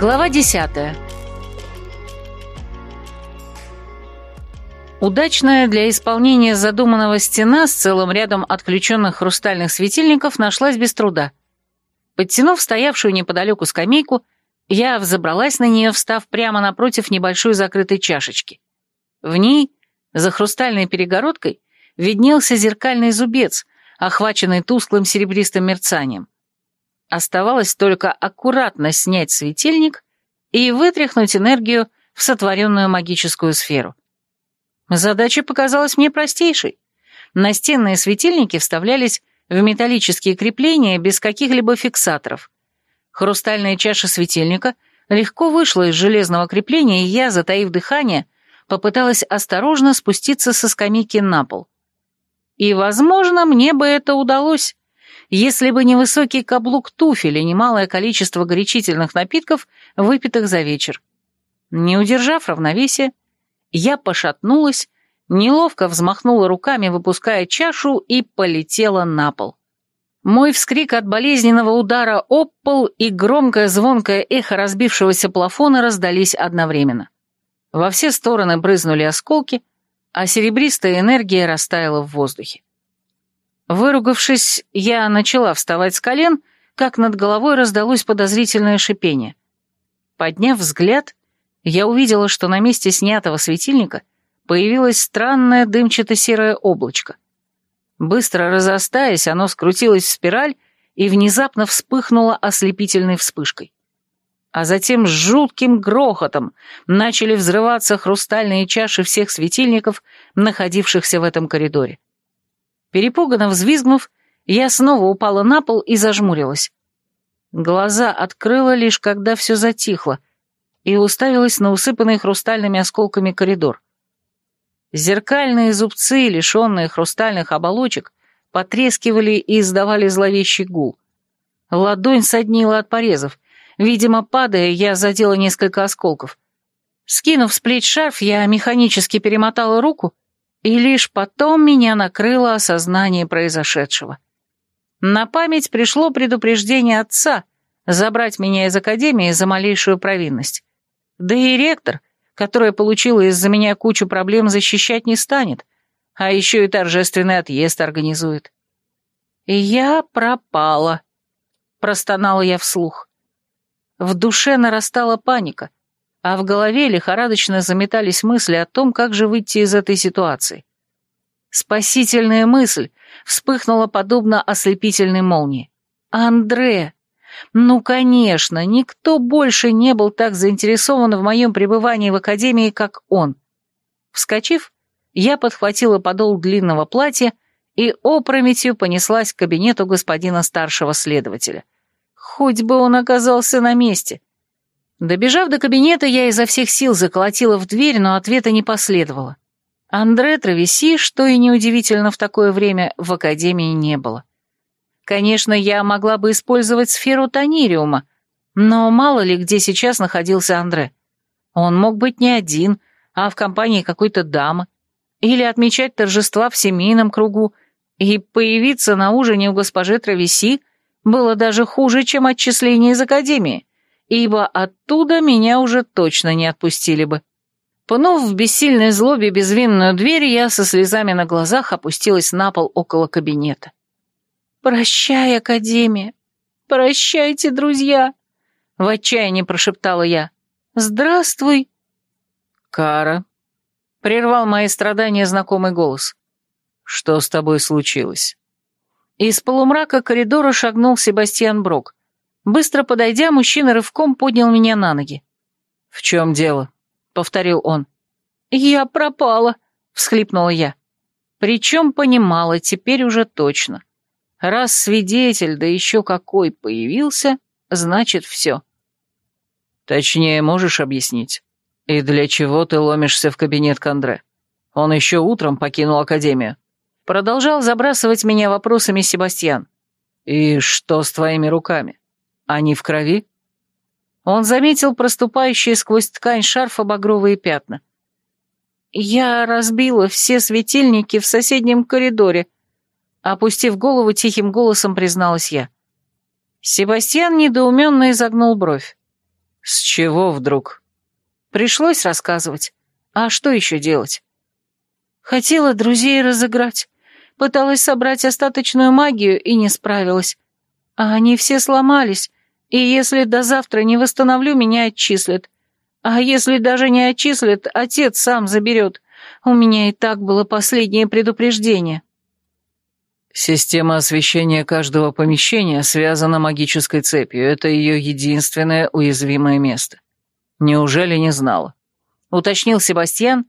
Глава 10. Удачная для исполнения задуманного стена с целым рядом отключенных хрустальных светильников нашлась без труда. Подтянув стоявшую неподалеку скамейку, я взобралась на нее, встав прямо напротив небольшой закрытой чашечки. В ней, за хрустальной перегородкой, виднелся зеркальный зубец, охваченный тусклым серебристым мерцанием. Оставалось только аккуратно снять светильник и вытряхнуть энергию в сотворенную магическую сферу. Задача показалась мне простейшей. Настенные светильники вставлялись в металлические крепления без каких-либо фиксаторов. Хрустальная чаша светильника легко вышла из железного крепления, и я, затаив дыхание, попыталась осторожно спуститься со скамейки на пол. И, возможно, мне бы это удалось, если бы не высокий каблук туфель и немалое количество горячительных напитков, выпитых за вечер. Не удержав равновесия, я пошатнулась, неловко взмахнула руками, выпуская чашу, и полетела на пол. Мой вскрик от болезненного удара об пол и громкое звонкое эхо разбившегося плафона раздались одновременно. Во все стороны брызнули осколки, а серебристая энергия растаяла в воздухе. Выругавшись, я начала вставать с колен, как над головой раздалось подозрительное шипение. Подняв взгляд, я увидела, что на месте снятого светильника появилось странное дымчато-серое облачко. Быстро разостаясь, оно скрутилось в спираль и внезапно вспыхнуло ослепительной вспышкой. А затем с жутким грохотом начали взрываться хрустальные чаши всех светильников, находившихся в этом коридоре. Перепуганно взвизгнув, я снова упала на пол и зажмурилась. Глаза открыла лишь когда все затихло, и уставилась на усыпанный хрустальными осколками коридор. Зеркальные зубцы, лишенные хрустальных оболочек, потрескивали и издавали зловещий гул. Ладонь соднила от порезов. Видимо, падая, я задела несколько осколков. Скинув с плеч шарф, я механически перемотала руку и лишь потом меня накрыло осознание произошедшего. На память пришло предупреждение отца забрать меня из академии за малейшую провинность. Да и ректор, которая получила из-за меня кучу проблем, защищать не станет, а еще и торжественный отъезд организует. Я пропала, простонала я вслух. В душе нарастала паника — а в голове лихорадочно заметались мысли о том, как же выйти из этой ситуации. Спасительная мысль вспыхнула подобно ослепительной молнии. «Андре!» Ну, конечно, никто больше не был так заинтересован в моем пребывании в академии, как он. Вскочив, я подхватила подол длинного платья и опрометью понеслась к кабинету господина старшего следователя. Хоть бы он оказался на месте. Добежав до кабинета, я изо всех сил заколотила в дверь, но ответа не последовало. Андре Травеси, что и неудивительно в такое время, в академии не было. Конечно, я могла бы использовать сферу Танириума, но мало ли где сейчас находился Андре. Он мог быть не один, а в компании какой-то дамы, или отмечать торжества в семейном кругу, и появиться на ужине у госпожи Травеси было даже хуже, чем отчисление из академии ибо оттуда меня уже точно не отпустили бы. Пнув в бессильной злобе безвинную дверь, я со слезами на глазах опустилась на пол около кабинета. «Прощай, Академия! Прощайте, друзья!» В отчаянии прошептала я. «Здравствуй!» «Кара!» — прервал мои страдания знакомый голос. «Что с тобой случилось?» Из полумрака коридора шагнул Себастьян Брок. Быстро подойдя, мужчина рывком поднял меня на ноги. «В чем дело?» — повторил он. «Я пропала», — всхлипнула я. Причем понимала теперь уже точно. Раз свидетель, да еще какой, появился, значит все. Точнее, можешь объяснить? И для чего ты ломишься в кабинет Кондре? Он еще утром покинул Академию. Продолжал забрасывать меня вопросами Себастьян. И что с твоими руками? Они в крови? Он заметил проступающие сквозь ткань шарфа багровые пятна. Я разбила все светильники в соседнем коридоре. Опустив голову, тихим голосом призналась я. Себастьян недоуменно изогнул бровь. «С чего вдруг?» «Пришлось рассказывать. А что еще делать?» «Хотела друзей разыграть. Пыталась собрать остаточную магию и не справилась. А они все сломались, и если до завтра не восстановлю, меня отчислят. А если даже не отчислят, отец сам заберет. У меня и так было последнее предупреждение». Система освещения каждого помещения связана магической цепью. Это ее единственное уязвимое место. Неужели не знала? Уточнил Себастьян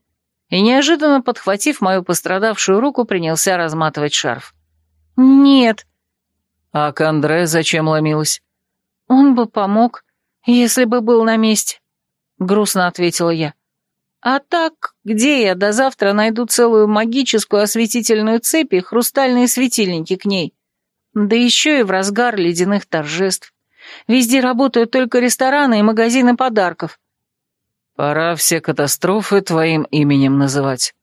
и, неожиданно подхватив мою пострадавшую руку, принялся разматывать шарф. «Нет». «А к Андре зачем ломилась?» «Он бы помог, если бы был на месте», — грустно ответила я. А так, где я до завтра найду целую магическую осветительную цепь и хрустальные светильники к ней? Да еще и в разгар ледяных торжеств. Везде работают только рестораны и магазины подарков. Пора все катастрофы твоим именем называть.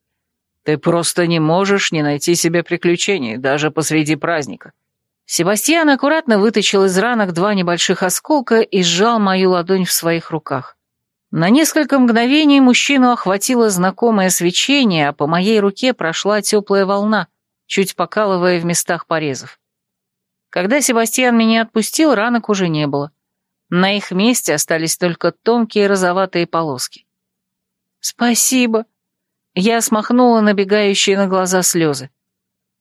Ты просто не можешь не найти себе приключений, даже посреди праздника. Себастьян аккуратно вытащил из ранок два небольших осколка и сжал мою ладонь в своих руках. На несколько мгновений мужчину охватило знакомое свечение, а по моей руке прошла теплая волна, чуть покалывая в местах порезов. Когда Себастьян меня отпустил, ранок уже не было. На их месте остались только тонкие розоватые полоски. «Спасибо!» Я смахнула набегающие на глаза слезы.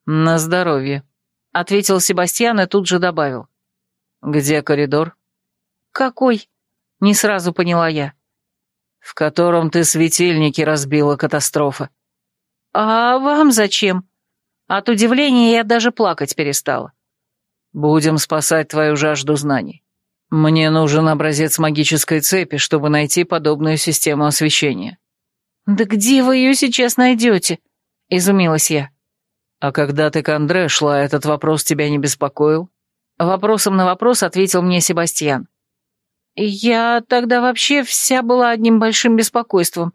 «На здоровье», — ответил Себастьян и тут же добавил. «Где коридор?» «Какой?» — не сразу поняла я в котором ты светильники разбила катастрофа. А вам зачем? От удивления я даже плакать перестала. Будем спасать твою жажду знаний. Мне нужен образец магической цепи, чтобы найти подобную систему освещения. Да где вы ее сейчас найдете? Изумилась я. А когда ты к Андре шла, этот вопрос тебя не беспокоил? Вопросом на вопрос ответил мне Себастьян. «Я тогда вообще вся была одним большим беспокойством»,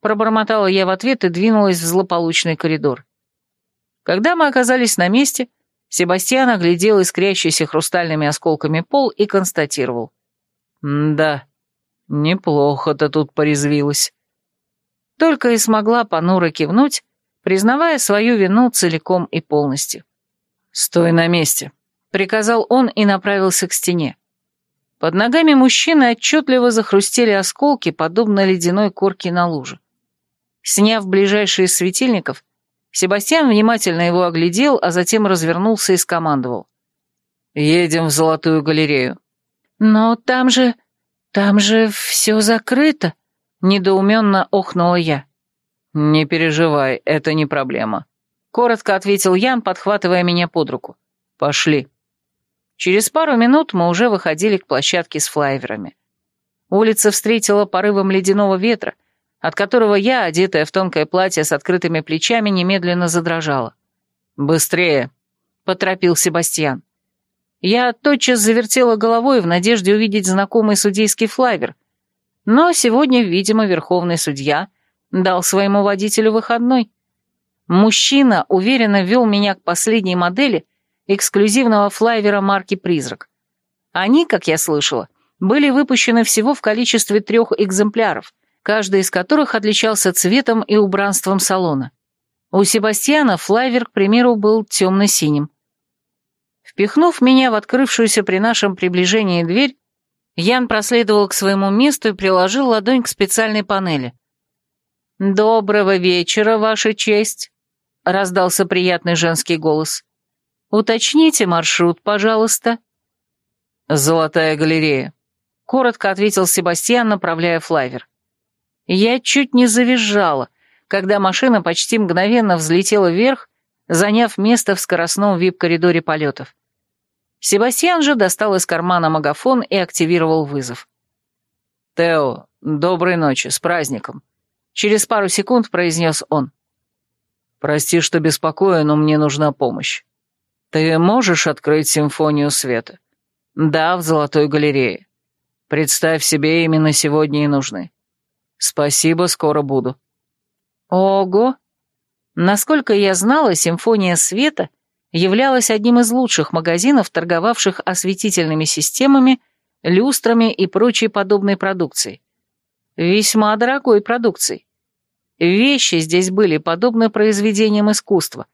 пробормотала я в ответ и двинулась в злополучный коридор. Когда мы оказались на месте, Себастьян оглядел искрящийся хрустальными осколками пол и констатировал. «Да, неплохо ты тут порезвилась». Только и смогла понуро кивнуть, признавая свою вину целиком и полностью. «Стой на месте», — приказал он и направился к стене. Под ногами мужчины отчетливо захрустели осколки, подобно ледяной корке на луже. Сняв ближайший из светильников, Себастьян внимательно его оглядел, а затем развернулся и скомандовал. «Едем в Золотую галерею». «Но там же... там же все закрыто», — недоуменно охнула я. «Не переживай, это не проблема», — коротко ответил Ян, подхватывая меня под руку. «Пошли». Через пару минут мы уже выходили к площадке с флайверами. Улица встретила порывом ледяного ветра, от которого я, одетая в тонкое платье с открытыми плечами, немедленно задрожала. «Быстрее!» — поторопил Себастьян. Я тотчас завертела головой в надежде увидеть знакомый судейский флайвер, но сегодня, видимо, верховный судья дал своему водителю выходной. Мужчина уверенно вел меня к последней модели — эксклюзивного флайвера марки «Призрак». Они, как я слышала, были выпущены всего в количестве трех экземпляров, каждый из которых отличался цветом и убранством салона. У Себастьяна флайвер, к примеру, был темно-синим. Впихнув меня в открывшуюся при нашем приближении дверь, Ян проследовал к своему месту и приложил ладонь к специальной панели. «Доброго вечера, Ваша честь!» — раздался приятный женский голос. «Уточните маршрут, пожалуйста». «Золотая галерея», — коротко ответил Себастьян, направляя флайвер. Я чуть не завизжала, когда машина почти мгновенно взлетела вверх, заняв место в скоростном вип-коридоре полетов. Себастьян же достал из кармана магафон и активировал вызов. «Тео, доброй ночи, с праздником!» Через пару секунд произнес он. «Прости, что беспокою, но мне нужна помощь. Ты можешь открыть симфонию света? Да, в Золотой галерее. Представь себе, именно сегодня и нужны. Спасибо, скоро буду. Ого! Насколько я знала, симфония света являлась одним из лучших магазинов, торговавших осветительными системами люстрами и прочей подобной продукцией. Весьма дорогой продукцией. Вещи здесь были подобны произведениям искусства.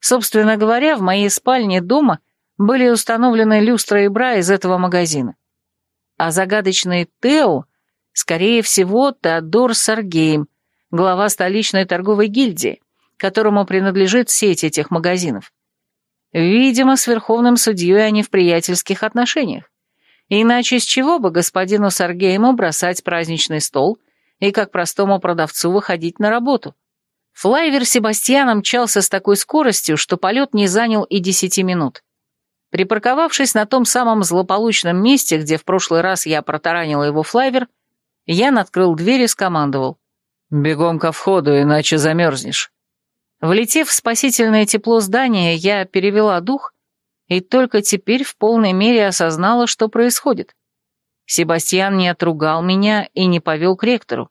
Собственно говоря, в моей спальне дома были установлены люстра и бра из этого магазина. А загадочный Тео, скорее всего, Теодор Саргейм, глава столичной торговой гильдии, которому принадлежит сеть этих магазинов. Видимо, с верховным судьей они в приятельских отношениях. Иначе с чего бы господину Саргейму бросать праздничный стол и как простому продавцу выходить на работу? Флайвер Себастьяна мчался с такой скоростью, что полет не занял и десяти минут. Припарковавшись на том самом злополучном месте, где в прошлый раз я протаранила его флайвер, я открыл дверь и скомандовал. «Бегом ко входу, иначе замерзнешь». Влетев в спасительное тепло здания, я перевела дух и только теперь в полной мере осознала, что происходит. Себастьян не отругал меня и не повел к ректору,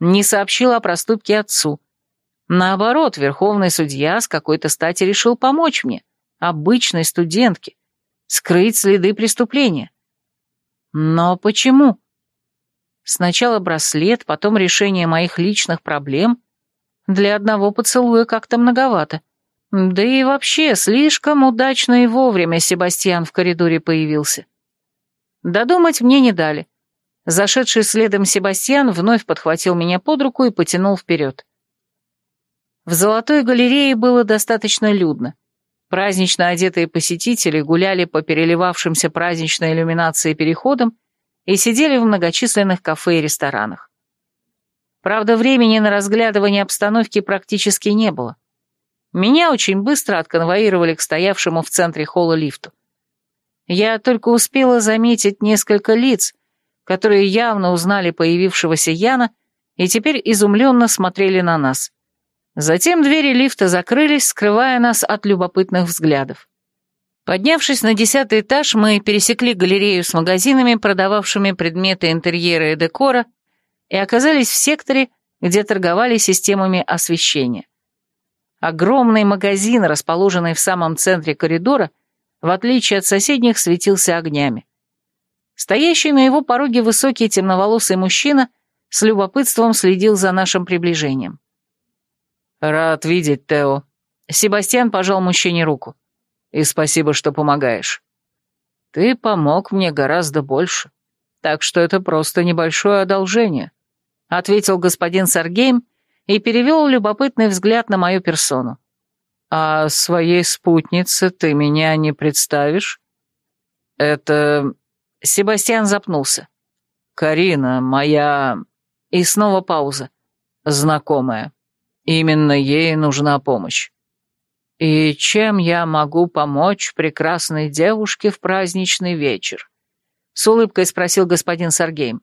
не сообщил о проступке отцу. Наоборот, верховный судья с какой-то стати решил помочь мне, обычной студентке, скрыть следы преступления. Но почему? Сначала браслет, потом решение моих личных проблем. Для одного поцелуя как-то многовато. Да и вообще, слишком удачно и вовремя Себастьян в коридоре появился. Додумать мне не дали. Зашедший следом Себастьян вновь подхватил меня под руку и потянул вперед. В Золотой галерее было достаточно людно. Празднично одетые посетители гуляли по переливавшимся праздничной иллюминации переходам и сидели в многочисленных кафе и ресторанах. Правда, времени на разглядывание обстановки практически не было. Меня очень быстро отконвоировали к стоявшему в центре холла лифту. Я только успела заметить несколько лиц, которые явно узнали появившегося Яна и теперь изумленно смотрели на нас. Затем двери лифта закрылись, скрывая нас от любопытных взглядов. Поднявшись на десятый этаж, мы пересекли галерею с магазинами, продававшими предметы интерьера и декора, и оказались в секторе, где торговали системами освещения. Огромный магазин, расположенный в самом центре коридора, в отличие от соседних, светился огнями. Стоящий на его пороге высокий темноволосый мужчина с любопытством следил за нашим приближением. «Рад видеть, Тео». Себастьян пожал мужчине руку. «И спасибо, что помогаешь. Ты помог мне гораздо больше, так что это просто небольшое одолжение», ответил господин Саргейм и перевел любопытный взгляд на мою персону. «А своей спутнице ты меня не представишь?» «Это...» Себастьян запнулся. «Карина, моя...» И снова пауза. «Знакомая. Именно ей нужна помощь. И чем я могу помочь прекрасной девушке в праздничный вечер?» С улыбкой спросил господин Саргейм.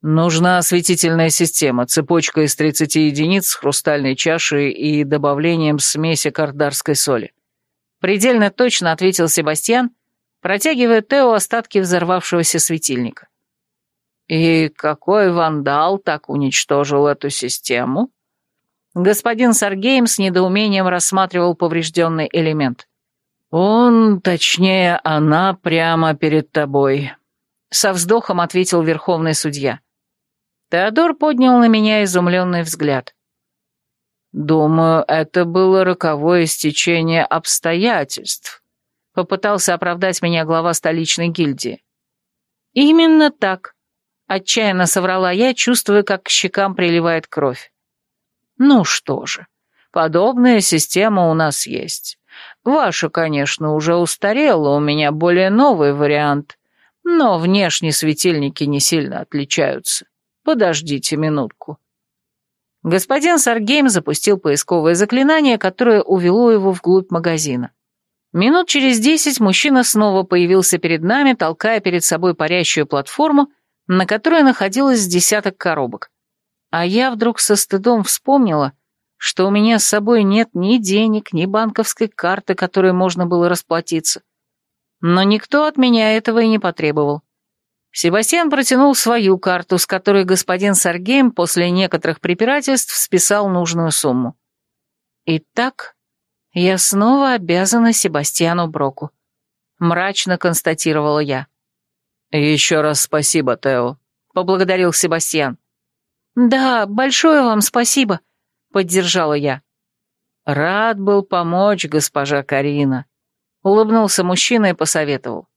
Нужна осветительная система, цепочка из 30 единиц хрустальной чашей и добавлением смеси кардарской соли. Предельно точно ответил Себастьян, протягивая Тео остатки взорвавшегося светильника. «И какой вандал так уничтожил эту систему?» Господин Саргейм с недоумением рассматривал поврежденный элемент. «Он, точнее, она прямо перед тобой», — со вздохом ответил верховный судья. Теодор поднял на меня изумленный взгляд. «Думаю, это было роковое стечение обстоятельств», — попытался оправдать меня глава столичной гильдии. «Именно так», — отчаянно соврала я, чувствуя, как к щекам приливает кровь. «Ну что же, подобная система у нас есть. Ваша, конечно, уже устарела, у меня более новый вариант, но внешние светильники не сильно отличаются». Подождите минутку». Господин Саргейм запустил поисковое заклинание, которое увело его вглубь магазина. Минут через десять мужчина снова появился перед нами, толкая перед собой парящую платформу, на которой находилось десяток коробок. А я вдруг со стыдом вспомнила, что у меня с собой нет ни денег, ни банковской карты, которой можно было расплатиться. Но никто от меня этого и не потребовал. Себастьян протянул свою карту, с которой господин Саргейм после некоторых препирательств списал нужную сумму. «Итак, я снова обязана Себастьяну Броку», — мрачно констатировала я. «Еще раз спасибо, Тео», — поблагодарил Себастьян. «Да, большое вам спасибо», — поддержала я. «Рад был помочь, госпожа Карина», — улыбнулся мужчина и посоветовал.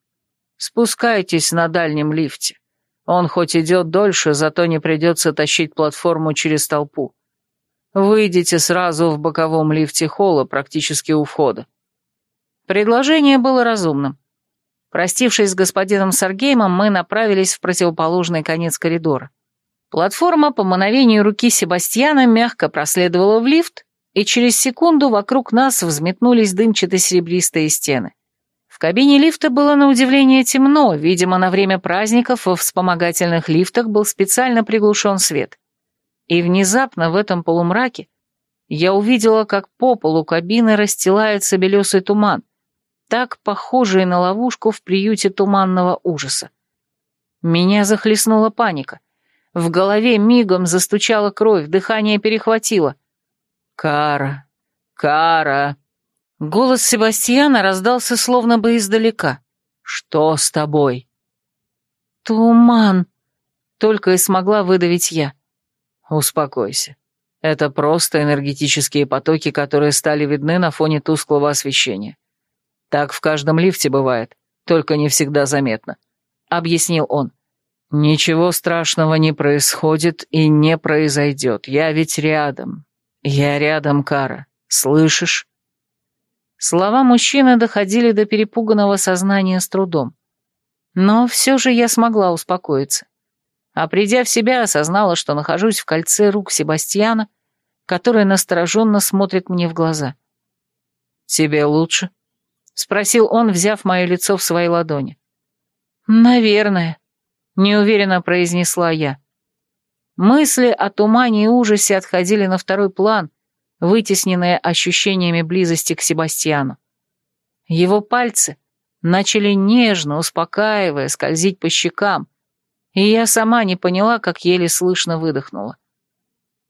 «Спускайтесь на дальнем лифте. Он хоть идет дольше, зато не придется тащить платформу через толпу. Выйдите сразу в боковом лифте холла, практически у входа». Предложение было разумным. Простившись с господином Саргеймом, мы направились в противоположный конец коридора. Платформа по мановению руки Себастьяна мягко проследовала в лифт, и через секунду вокруг нас взметнулись дымчато-серебристые стены. Кабине лифта было на удивление темно, видимо, на время праздников во вспомогательных лифтах был специально приглушен свет. И внезапно в этом полумраке я увидела, как по полу кабины расстилается белесый туман, так похожие на ловушку в приюте туманного ужаса. Меня захлестнула паника. В голове мигом застучала кровь, дыхание перехватило. «Кара! Кара!» Голос Себастьяна раздался словно бы издалека. «Что с тобой?» «Туман!» — только и смогла выдавить я. «Успокойся. Это просто энергетические потоки, которые стали видны на фоне тусклого освещения. Так в каждом лифте бывает, только не всегда заметно», — объяснил он. «Ничего страшного не происходит и не произойдет. Я ведь рядом. Я рядом, Кара. Слышишь?» Слова мужчины доходили до перепуганного сознания с трудом. Но все же я смогла успокоиться. А придя в себя, осознала, что нахожусь в кольце рук Себастьяна, который настороженно смотрит мне в глаза. «Тебе лучше?» — спросил он, взяв мое лицо в свои ладони. «Наверное», — неуверенно произнесла я. Мысли о тумане и ужасе отходили на второй план, вытесненные ощущениями близости к Себастьяну. Его пальцы начали нежно, успокаивая, скользить по щекам, и я сама не поняла, как еле слышно выдохнула.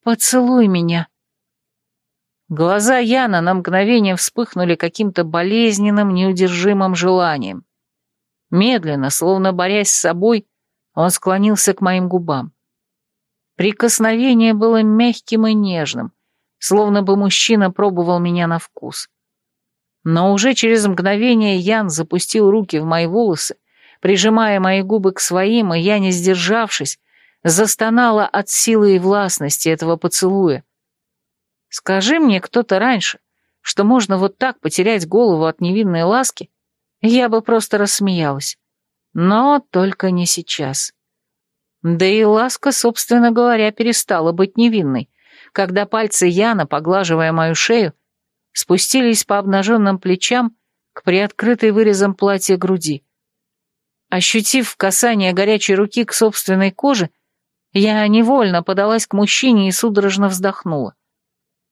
«Поцелуй меня», Глаза Яна на мгновение вспыхнули каким-то болезненным, неудержимым желанием. Медленно, словно борясь с собой, он склонился к моим губам. Прикосновение было мягким и нежным, словно бы мужчина пробовал меня на вкус. Но уже через мгновение Ян запустил руки в мои волосы, прижимая мои губы к своим, и я, не сдержавшись, застонала от силы и властности этого поцелуя, Скажи мне кто-то раньше, что можно вот так потерять голову от невинной ласки, я бы просто рассмеялась. Но только не сейчас. Да и ласка, собственно говоря, перестала быть невинной, когда пальцы Яна, поглаживая мою шею, спустились по обнаженным плечам к приоткрытой вырезом платья груди. Ощутив касание горячей руки к собственной коже, я невольно подалась к мужчине и судорожно вздохнула.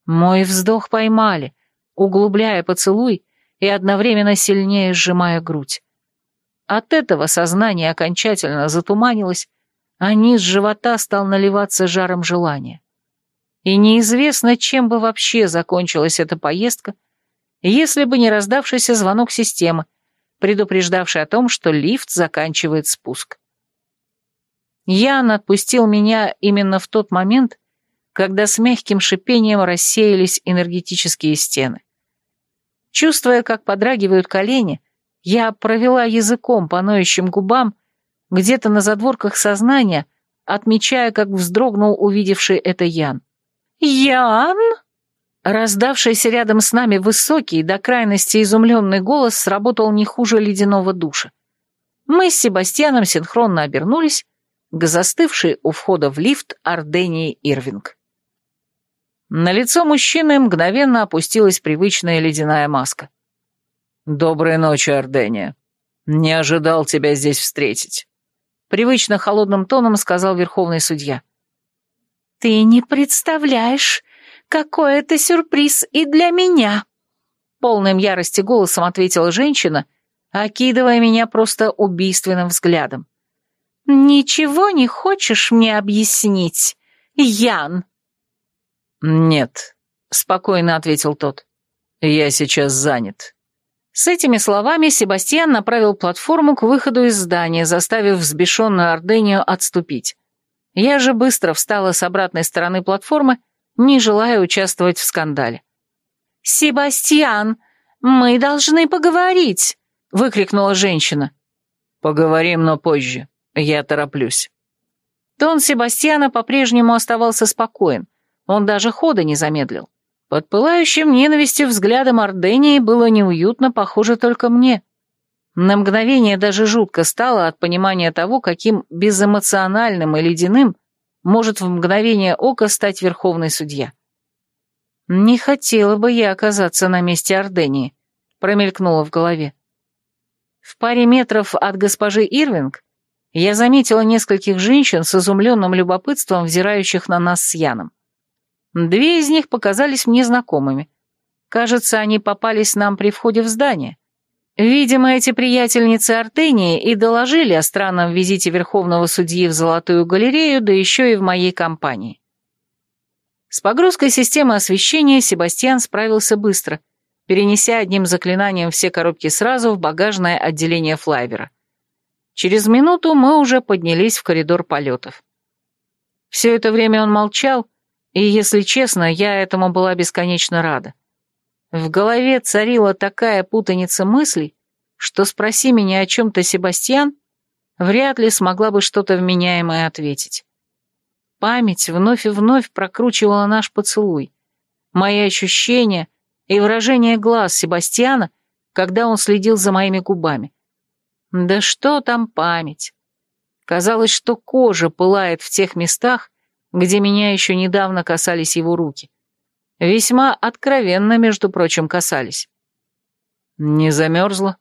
Мой вздох поймали, углубляя поцелуй и одновременно сильнее сжимая грудь. От этого сознание окончательно затуманилось, а низ живота стал наливаться жаром желания. И неизвестно, чем бы вообще закончилась эта поездка, если бы не раздавшийся звонок системы, предупреждавший о том, что лифт заканчивает спуск. Ян отпустил меня именно в тот момент, когда с мягким шипением рассеялись энергетические стены. Чувствуя, как подрагивают колени, я провела языком по ноющим губам, где-то на задворках сознания, отмечая, как вздрогнул увидевший это Ян. «Ян?» Раздавшийся рядом с нами высокий, до крайности изумленный голос сработал не хуже ледяного душа. Мы с Себастьяном синхронно обернулись к застывшей у входа в лифт Ардении Ирвинг. На лицо мужчины мгновенно опустилась привычная ледяная маска. «Доброй ночи, Ордения. Не ожидал тебя здесь встретить», — привычно холодным тоном сказал верховный судья. «Ты не представляешь, какой это сюрприз и для меня!» Полным ярости голосом ответила женщина, окидывая меня просто убийственным взглядом. «Ничего не хочешь мне объяснить, Ян?» «Нет», — спокойно ответил тот. «Я сейчас занят. С этими словами Себастьян направил платформу к выходу из здания, заставив взбешенную Ордению отступить. Я же быстро встала с обратной стороны платформы, не желая участвовать в скандале. «Себастьян, мы должны поговорить!» — выкрикнула женщина. «Поговорим, но позже. Я тороплюсь». Тон Себастьяна по-прежнему оставался спокоен, он даже хода не замедлил. Под пылающим ненавистью взглядом Ордении было неуютно, похоже, только мне. На мгновение даже жутко стало от понимания того, каким безэмоциональным и ледяным может в мгновение ока стать верховный судья. «Не хотела бы я оказаться на месте Ордении», — промелькнуло в голове. В паре метров от госпожи Ирвинг я заметила нескольких женщин с изумленным любопытством, взирающих на нас с Яном. Две из них показались мне знакомыми. Кажется, они попались нам при входе в здание. Видимо, эти приятельницы Артении и доложили о странном визите верховного судьи в Золотую галерею, да еще и в моей компании. С погрузкой системы освещения Себастьян справился быстро, перенеся одним заклинанием все коробки сразу в багажное отделение флайвера. Через минуту мы уже поднялись в коридор полетов. Все это время он молчал, и, если честно, я этому была бесконечно рада. В голове царила такая путаница мыслей, что спроси меня о чем-то, Себастьян, вряд ли смогла бы что-то вменяемое ответить. Память вновь и вновь прокручивала наш поцелуй, мои ощущения и выражение глаз Себастьяна, когда он следил за моими губами. Да что там память? Казалось, что кожа пылает в тех местах, где меня еще недавно касались его руки. Весьма откровенно, между прочим, касались. Не замерзла?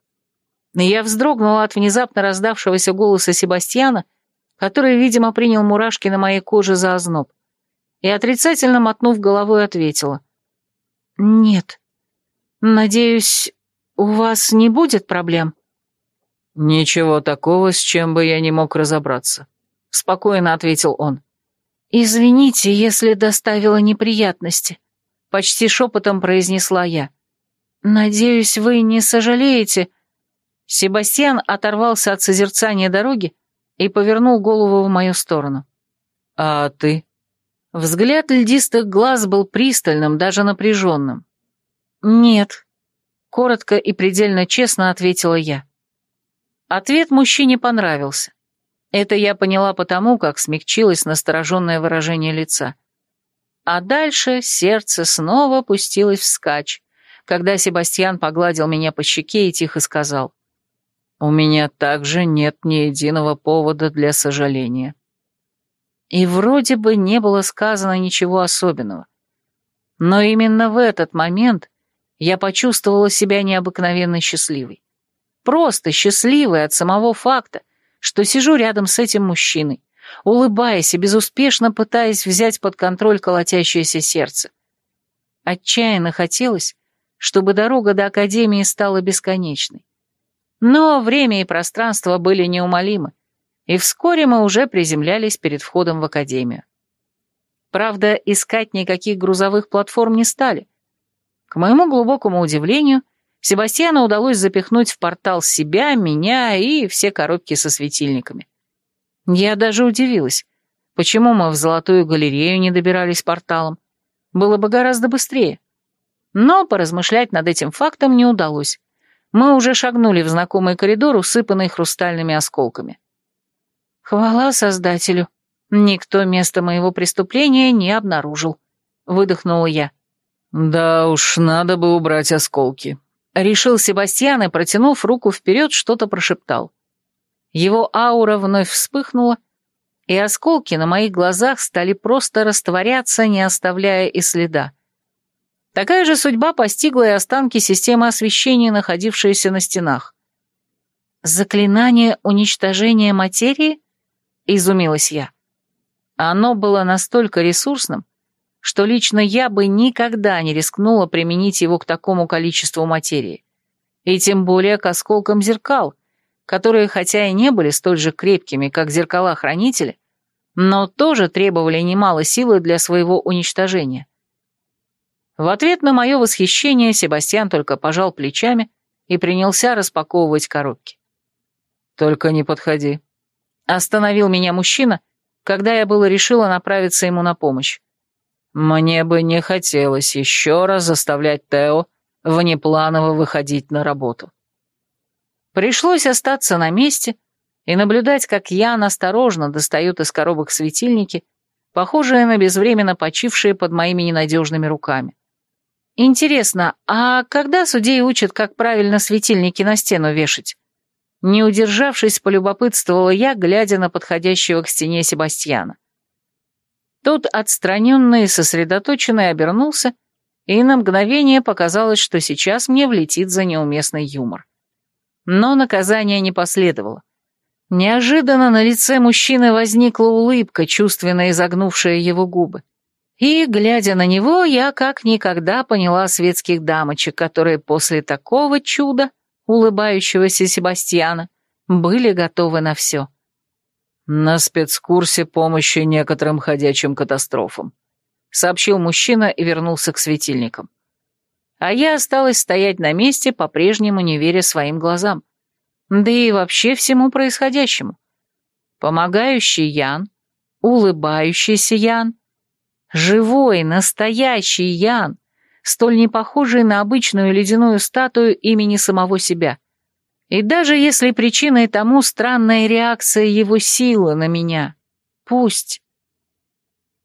Я вздрогнула от внезапно раздавшегося голоса Себастьяна, который, видимо, принял мурашки на моей коже за озноб, и отрицательно мотнув головой ответила. «Нет. Надеюсь, у вас не будет проблем?» «Ничего такого, с чем бы я не мог разобраться», — спокойно ответил он. «Извините, если доставила неприятности», — почти шепотом произнесла я. «Надеюсь, вы не сожалеете...» Себастьян оторвался от созерцания дороги и повернул голову в мою сторону. «А ты?» Взгляд льдистых глаз был пристальным, даже напряженным. «Нет», — коротко и предельно честно ответила я. Ответ мужчине понравился. Это я поняла потому, как смягчилось настороженное выражение лица. А дальше сердце снова пустилось вскачь, когда Себастьян погладил меня по щеке и тихо сказал. «У меня также нет ни единого повода для сожаления». И вроде бы не было сказано ничего особенного. Но именно в этот момент я почувствовала себя необыкновенно счастливой. Просто счастливой от самого факта, что сижу рядом с этим мужчиной, улыбаясь и безуспешно пытаясь взять под контроль колотящееся сердце. Отчаянно хотелось, чтобы дорога до Академии стала бесконечной. Но время и пространство были неумолимы, и вскоре мы уже приземлялись перед входом в Академию. Правда, искать никаких грузовых платформ не стали. К моему глубокому удивлению, Себастьяну удалось запихнуть в портал себя, меня и все коробки со светильниками. Я даже удивилась, почему мы в Золотую галерею не добирались порталом. Было бы гораздо быстрее. Но поразмышлять над этим фактом не удалось. Мы уже шагнули в знакомый коридор, усыпанный хрустальными осколками. Хвала Создателю. Никто место моего преступления не обнаружил. Выдохнула я. Да уж, надо бы убрать осколки, Решил Себастьян и, протянув руку вперед, что-то прошептал. Его аура вновь вспыхнула, и осколки на моих глазах стали просто растворяться, не оставляя и следа. Такая же судьба постигла и останки системы освещения, находившиеся на стенах. «Заклинание уничтожения материи?» — изумилась я. Оно было настолько ресурсным, что лично я бы никогда не рискнула применить его к такому количеству материи. И тем более к осколкам зеркал, которые хотя и не были столь же крепкими, как зеркала-хранители, но тоже требовали немало силы для своего уничтожения. В ответ на мое восхищение Себастьян только пожал плечами и принялся распаковывать коробки. «Только не подходи», — остановил меня мужчина, когда я было решила направиться ему на помощь. «Мне бы не хотелось еще раз заставлять Тео внепланово выходить на работу». Пришлось остаться на месте и наблюдать, как Ян осторожно достает из коробок светильники, похожие на безвременно почившие под моими ненадежными руками. Интересно, а когда судей учат, как правильно светильники на стену вешать? Не удержавшись, полюбопытствовала я, глядя на подходящего к стене Себастьяна. Тот отстраненный и сосредоточенный обернулся, и на мгновение показалось, что сейчас мне влетит за неуместный юмор. Но наказание не последовало. Неожиданно на лице мужчины возникла улыбка, чувственно изогнувшая его губы. И, глядя на него, я как никогда поняла светских дамочек, которые после такого чуда, улыбающегося Себастьяна, были готовы на все. «На спецкурсе помощи некоторым ходячим катастрофам», сообщил мужчина и вернулся к светильникам. А я осталась стоять на месте, по-прежнему не веря своим глазам да и вообще всему происходящему. Помогающий Ян, улыбающийся Ян, живой, настоящий Ян, столь не похожий на обычную ледяную статую имени самого себя. И даже если причиной тому странная реакция его силы на меня, пусть.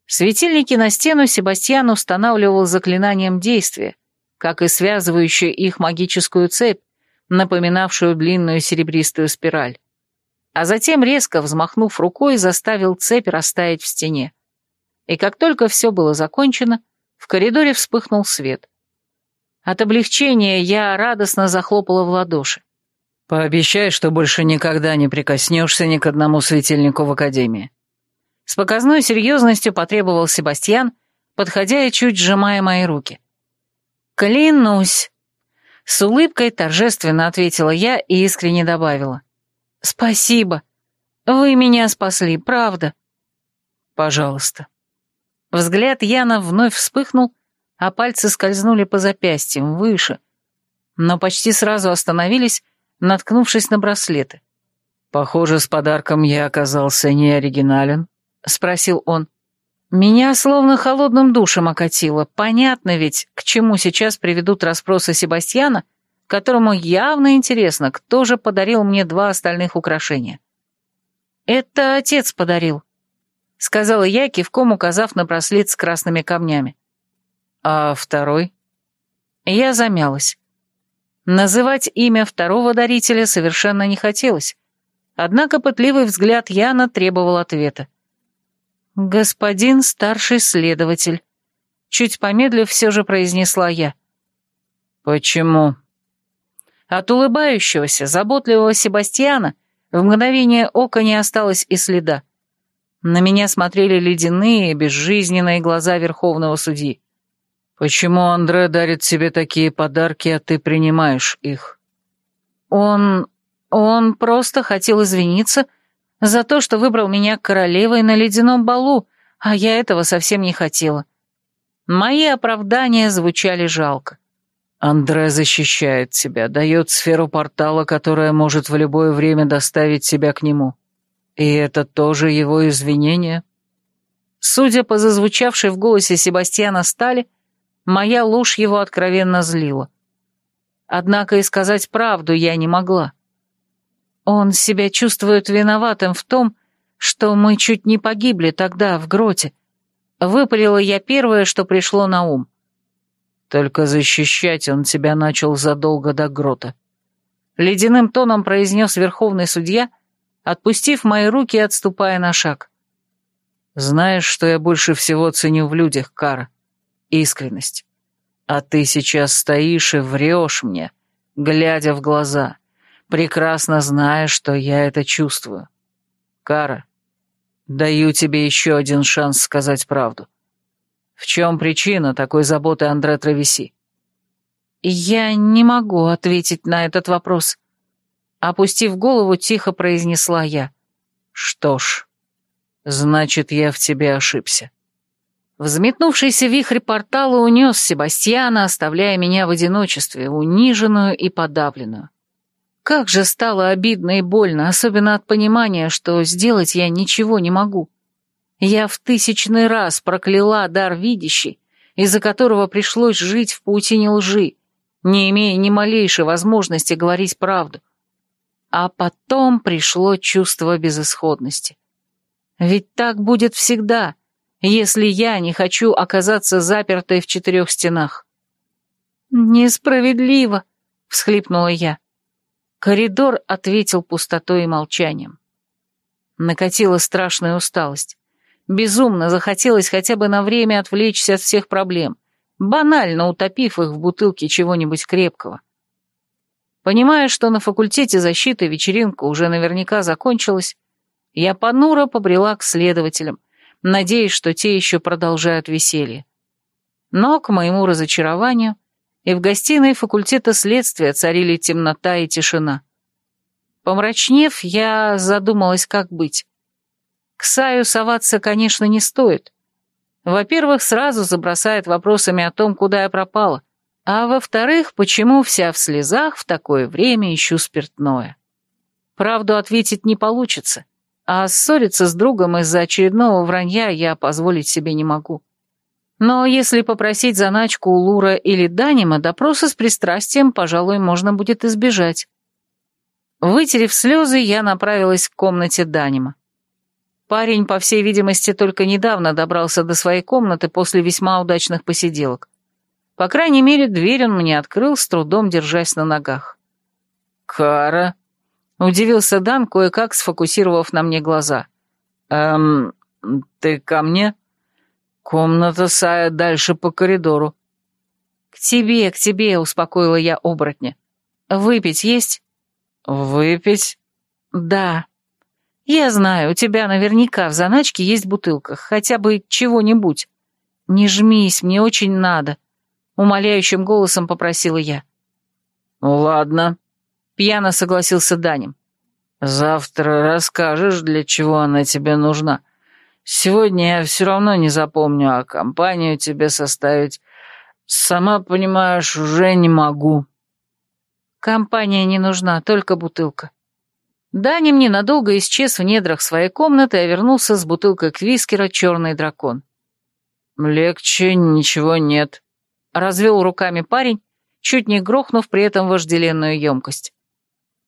Светильники на стену Себастьян устанавливал заклинанием действия, как и связывающую их магическую цепь, напоминавшую длинную серебристую спираль. А затем, резко взмахнув рукой, заставил цепь растаять в стене. И как только все было закончено, в коридоре вспыхнул свет. От облегчения я радостно захлопала в ладоши. «Пообещай, что больше никогда не прикоснешься ни к одному светильнику в Академии». С показной серьезностью потребовал Себастьян, подходя и чуть сжимая мои руки. «Клянусь», с улыбкой торжественно ответила я и искренне добавила. «Спасибо. Вы меня спасли, правда». «Пожалуйста». Взгляд Яна вновь вспыхнул, а пальцы скользнули по запястьям, выше, но почти сразу остановились, наткнувшись на браслеты. «Похоже, с подарком я оказался не оригинален», — спросил он. Меня словно холодным душем окатило. Понятно ведь, к чему сейчас приведут расспросы Себастьяна, которому явно интересно, кто же подарил мне два остальных украшения. «Это отец подарил», — сказала я, кивком указав на браслет с красными камнями. «А второй?» Я замялась. Называть имя второго дарителя совершенно не хотелось, однако пытливый взгляд Яна требовал ответа. «Господин старший следователь», — чуть помедлив все же произнесла я. «Почему?» От улыбающегося, заботливого Себастьяна в мгновение ока не осталось и следа. На меня смотрели ледяные, безжизненные глаза верховного судьи. «Почему Андре дарит тебе такие подарки, а ты принимаешь их?» «Он... он просто хотел извиниться за то, что выбрал меня королевой на ледяном балу, а я этого совсем не хотела. Мои оправдания звучали жалко. Андре защищает тебя, дает сферу портала, которая может в любое время доставить тебя к нему. И это тоже его извинение? Судя по зазвучавшей в голосе Себастьяна стали, моя ложь его откровенно злила. Однако и сказать правду я не могла. Он себя чувствует виноватым в том, что мы чуть не погибли тогда в гроте. Выпалила я первое, что пришло на ум. Только защищать он тебя начал задолго до грота. Ледяным тоном произнес верховный судья, отпустив мои руки и отступая на шаг. Знаешь, что я больше всего ценю в людях, Кара? Искренность. А ты сейчас стоишь и врешь мне, глядя в глаза прекрасно зная, что я это чувствую. Кара, даю тебе еще один шанс сказать правду. В чем причина такой заботы Андре Травеси? Я не могу ответить на этот вопрос. Опустив голову, тихо произнесла я. Что ж, значит, я в тебе ошибся. Взметнувшийся вихрь портала унес Себастьяна, оставляя меня в одиночестве, униженную и подавленную. Как же стало обидно и больно, особенно от понимания, что сделать я ничего не могу. Я в тысячный раз прокляла дар видящий, из-за которого пришлось жить в паутине лжи, не имея ни малейшей возможности говорить правду. А потом пришло чувство безысходности. Ведь так будет всегда, если я не хочу оказаться запертой в четырех стенах. «Несправедливо», — всхлипнула я. Коридор ответил пустотой и молчанием. Накатила страшная усталость. Безумно захотелось хотя бы на время отвлечься от всех проблем, банально утопив их в бутылке чего-нибудь крепкого. Понимая, что на факультете защиты вечеринка уже наверняка закончилась, я понуро побрела к следователям, надеясь, что те еще продолжают веселье. Но, к моему разочарованию, и в гостиной факультета следствия царили темнота и тишина. Помрачнев, я задумалась, как быть. К Саю соваться, конечно, не стоит. Во-первых, сразу забросает вопросами о том, куда я пропала, а во-вторых, почему вся в слезах в такое время ищу спиртное. Правду ответить не получится, а ссориться с другом из-за очередного вранья я позволить себе не могу. Но если попросить заначку у Лура или Данима, допроса с пристрастием, пожалуй, можно будет избежать. Вытерев слезы, я направилась к комнате Данима. Парень, по всей видимости, только недавно добрался до своей комнаты после весьма удачных посиделок. По крайней мере, дверь он мне открыл, с трудом держась на ногах. «Кара?» — удивился Дан, кое-как сфокусировав на мне глаза. «Эм, ты ко мне?» «Комната Сая дальше по коридору». «К тебе, к тебе», — успокоила я оборотня. «Выпить есть?» «Выпить?» «Да», «Я знаю, у тебя наверняка в заначке есть бутылка, хотя бы чего-нибудь. Не жмись, мне очень надо», — умоляющим голосом попросила я. «Ладно», — пьяно согласился Данем. «Завтра расскажешь, для чего она тебе нужна. Сегодня я все равно не запомню, а компанию тебе составить, сама понимаешь, уже не могу». «Компания не нужна, только бутылка. Даним ненадолго исчез в недрах своей комнаты, а вернулся с бутылкой квискера «Черный дракон». «Легче ничего нет», — развел руками парень, чуть не грохнув при этом вожделенную емкость.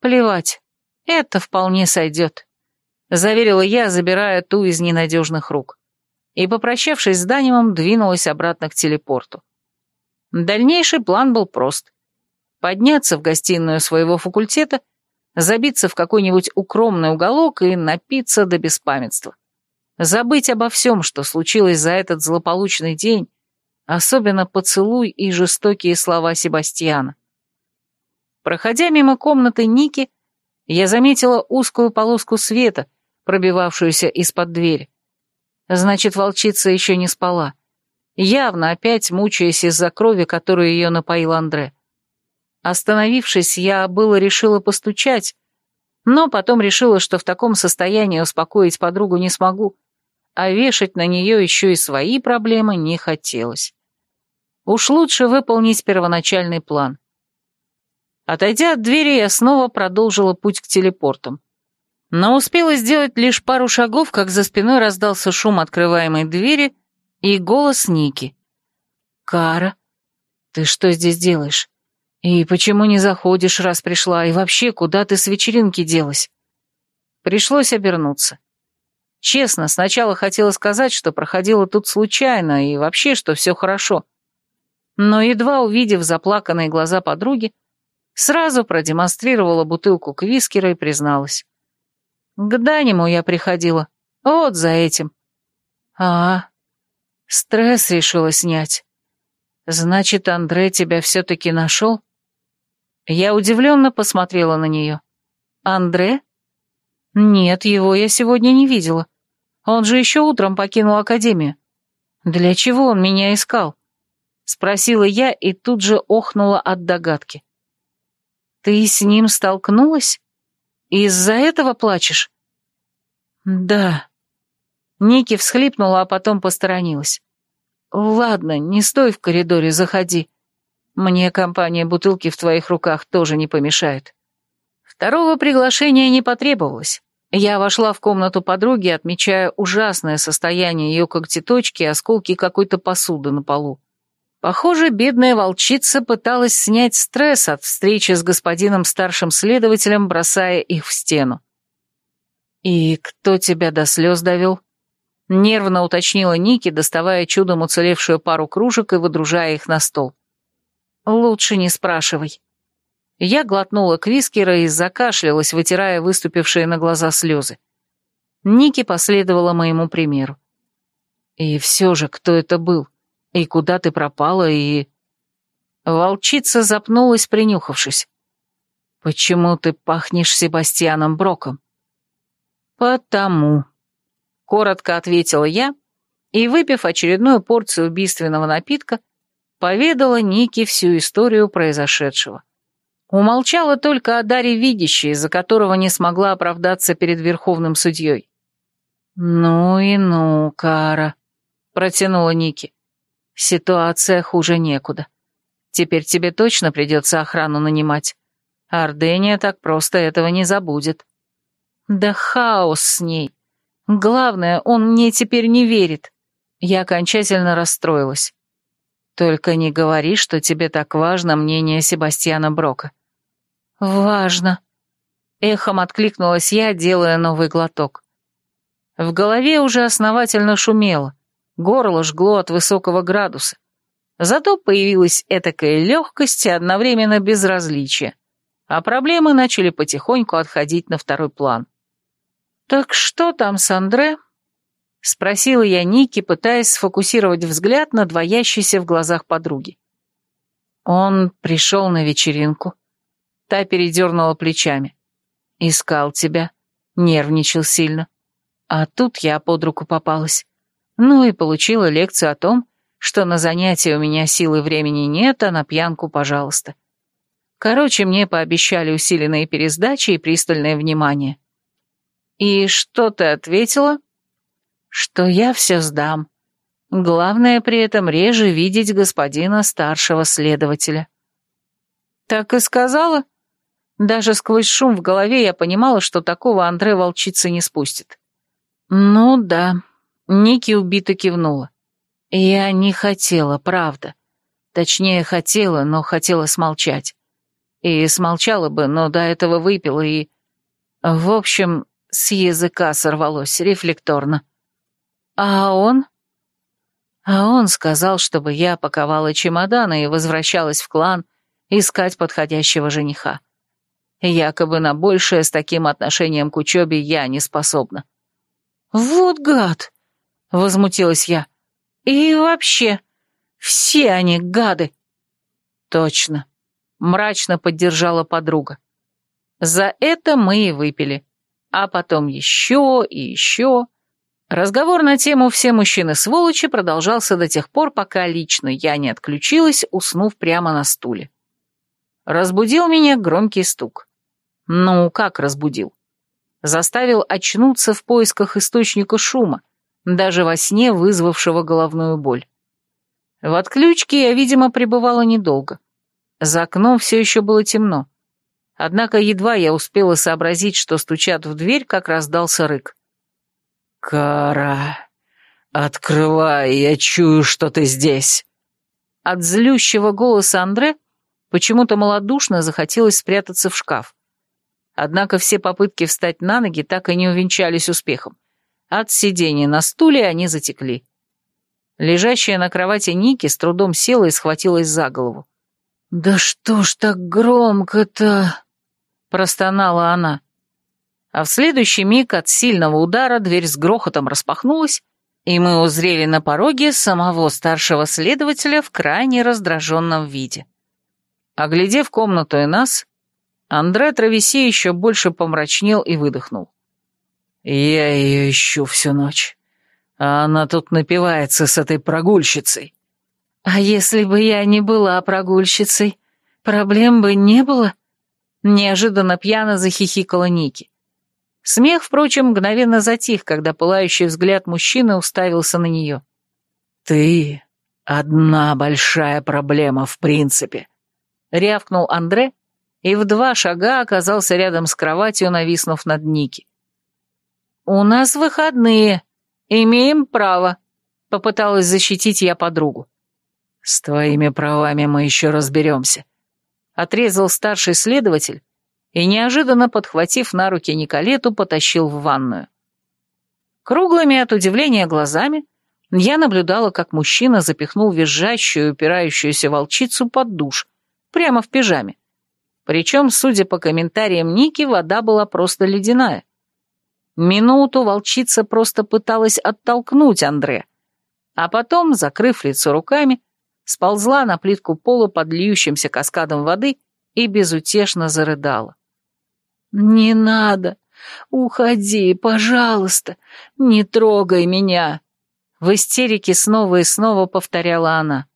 «Плевать, это вполне сойдет», — заверила я, забирая ту из ненадежных рук. И, попрощавшись с Данимом, двинулась обратно к телепорту. Дальнейший план был прост. Подняться в гостиную своего факультета — забиться в какой-нибудь укромный уголок и напиться до беспамятства. Забыть обо всем, что случилось за этот злополучный день, особенно поцелуй и жестокие слова Себастьяна. Проходя мимо комнаты Ники, я заметила узкую полоску света, пробивавшуюся из-под двери. Значит, волчица еще не спала. Явно опять мучаясь из-за крови, которую ее напоил Андре. Остановившись, я было решила постучать, но потом решила, что в таком состоянии успокоить подругу не смогу, а вешать на нее еще и свои проблемы не хотелось. Уж лучше выполнить первоначальный план. Отойдя от двери, я снова продолжила путь к телепортам. Но успела сделать лишь пару шагов, как за спиной раздался шум открываемой двери и голос Ники. «Кара, ты что здесь делаешь? «И почему не заходишь, раз пришла? И вообще, куда ты с вечеринки делась?» Пришлось обернуться. Честно, сначала хотела сказать, что проходила тут случайно и вообще, что все хорошо. Но едва увидев заплаканные глаза подруги, сразу продемонстрировала бутылку квискера и призналась. К Даниму я приходила. Вот за этим. А, стресс решила снять. Значит, Андре тебя все-таки нашел? Я удивленно посмотрела на нее. «Андре?» «Нет, его я сегодня не видела. Он же еще утром покинул академию. Для чего он меня искал?» Спросила я и тут же охнула от догадки. «Ты с ним столкнулась? Из-за этого плачешь?» «Да». Ники всхлипнула, а потом посторонилась. Ладно, не стой в коридоре, заходи. Мне компания бутылки в твоих руках тоже не помешает. Второго приглашения не потребовалось. Я вошла в комнату подруги, отмечая ужасное состояние ее когтеточки и осколки какой-то посуды на полу. Похоже, бедная волчица пыталась снять стресс от встречи с господином старшим следователем, бросая их в стену. «И кто тебя до слез довел?» Нервно уточнила Ники, доставая чудом уцелевшую пару кружек и выдружая их на стол. «Лучше не спрашивай». Я глотнула квискера и закашлялась, вытирая выступившие на глаза слезы. Ники последовала моему примеру. «И все же, кто это был? И куда ты пропала, и...» Волчица запнулась, принюхавшись. «Почему ты пахнешь Себастьяном Броком?» «Потому», — коротко ответила я, и, выпив очередную порцию убийственного напитка, поведала Нике всю историю произошедшего. Умолчала только о даре видящей, из-за которого не смогла оправдаться перед верховным судьей. «Ну и ну, Кара», — протянула Ники. «Ситуация хуже некуда. Теперь тебе точно придется охрану нанимать. Ардения так просто этого не забудет». «Да хаос с ней. Главное, он мне теперь не верит». Я окончательно расстроилась. Только не говори, что тебе так важно мнение Себастьяна Брока. Важно. Эхом откликнулась я, делая новый глоток. В голове уже основательно шумело, горло жгло от высокого градуса. Зато появилась этакая легкость и одновременно безразличие, а проблемы начали потихоньку отходить на второй план. «Так что там с Андре?» — спросила я Ники, пытаясь сфокусировать взгляд на двоящейся в глазах подруги. Он пришел на вечеринку. Та передернула плечами. Искал тебя, нервничал сильно. А тут я под руку попалась. Ну и получила лекцию о том, что на занятия у меня силы времени нет, а на пьянку, пожалуйста. Короче, мне пообещали усиленные пересдачи и пристальное внимание. И что ты ответила? что я все сдам. Главное при этом реже видеть господина старшего следователя. Так и сказала. Даже сквозь шум в голове я понимала, что такого Андре волчица не спустит. Ну да, Ники убито кивнула. Я не хотела, правда. Точнее, хотела, но хотела смолчать. И смолчала бы, но до этого выпила и... В общем, с языка сорвалось рефлекторно. «А он?» А он сказал, чтобы я паковала чемоданы и возвращалась в клан искать подходящего жениха. Якобы на большее с таким отношением к учебе я не способна. «Вот гад!» — возмутилась я. «И вообще, все они гады!» «Точно!» — мрачно поддержала подруга. «За это мы и выпили, а потом еще и еще...» Разговор на тему «Все мужчины сволочи» продолжался до тех пор, пока лично я не отключилась, уснув прямо на стуле. Разбудил меня громкий стук. Ну, как разбудил? Заставил очнуться в поисках источника шума, даже во сне вызвавшего головную боль. В отключке я, видимо, пребывала недолго. За окном все еще было темно. Однако едва я успела сообразить, что стучат в дверь, как раздался рык. «Кара, открывай, я чую, что ты здесь!» От злющего голоса Андре почему-то малодушно захотелось спрятаться в шкаф. Однако все попытки встать на ноги так и не увенчались успехом. От сидения на стуле они затекли. Лежащая на кровати Ники с трудом села и схватилась за голову. «Да что ж так громко-то?» — простонала она а в следующий миг от сильного удара дверь с грохотом распахнулась, и мы узрели на пороге самого старшего следователя в крайне раздраженном виде. Оглядев комнату и нас, Андре Травеси еще больше помрачнел и выдохнул. «Я ее ищу всю ночь, а она тут напивается с этой прогульщицей». «А если бы я не была прогульщицей, проблем бы не было?» Неожиданно пьяно захихикала Ники. Смех, впрочем, мгновенно затих, когда пылающий взгляд мужчины уставился на нее. «Ты «Одна большая проблема в принципе», — рявкнул Андре и в два шага оказался рядом с кроватью, нависнув над Ники. «У нас выходные. Имеем право», — попыталась защитить я подругу. «С твоими правами мы еще разберемся», — отрезал старший следователь и, неожиданно подхватив на руки Николету, потащил в ванную. Круглыми от удивления глазами я наблюдала, как мужчина запихнул визжащую, упирающуюся волчицу под душ, прямо в пижаме. Причем, судя по комментариям Ники, вода была просто ледяная. Минуту волчица просто пыталась оттолкнуть Андре, а потом, закрыв лицо руками, сползла на плитку пола под льющимся каскадом воды и безутешно зарыдала. «Не надо! Уходи, пожалуйста! Не трогай меня!» В истерике снова и снова повторяла она.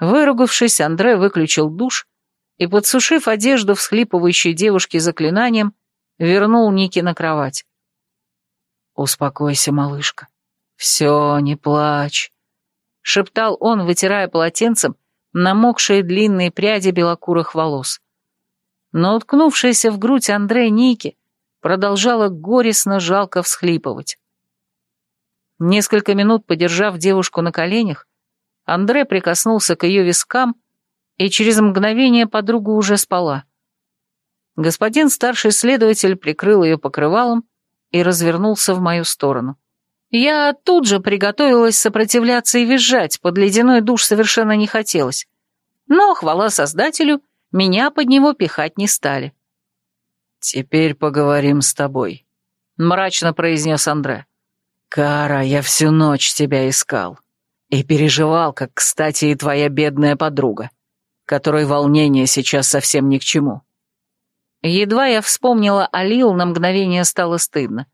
Выругавшись, Андре выключил душ и, подсушив одежду всхлипывающей девушки заклинанием, вернул Ники на кровать. «Успокойся, малышка. Все, не плачь», — шептал он, вытирая полотенцем намокшие длинные пряди белокурых волос. Но уткнувшаяся в грудь Андре Ники продолжала горестно жалко всхлипывать. Несколько минут подержав девушку на коленях, Андре прикоснулся к ее вискам, и через мгновение подруга уже спала. Господин старший следователь прикрыл ее покрывалом, и развернулся в мою сторону. Я тут же приготовилась сопротивляться и визжать, под ледяной душ совершенно не хотелось. Но, хвала создателю, меня под него пихать не стали. «Теперь поговорим с тобой», — мрачно произнес Андре. «Кара, я всю ночь тебя искал. И переживал, как, кстати, и твоя бедная подруга, которой волнение сейчас совсем ни к чему. Едва я вспомнила о Лил, на мгновение стало стыдно.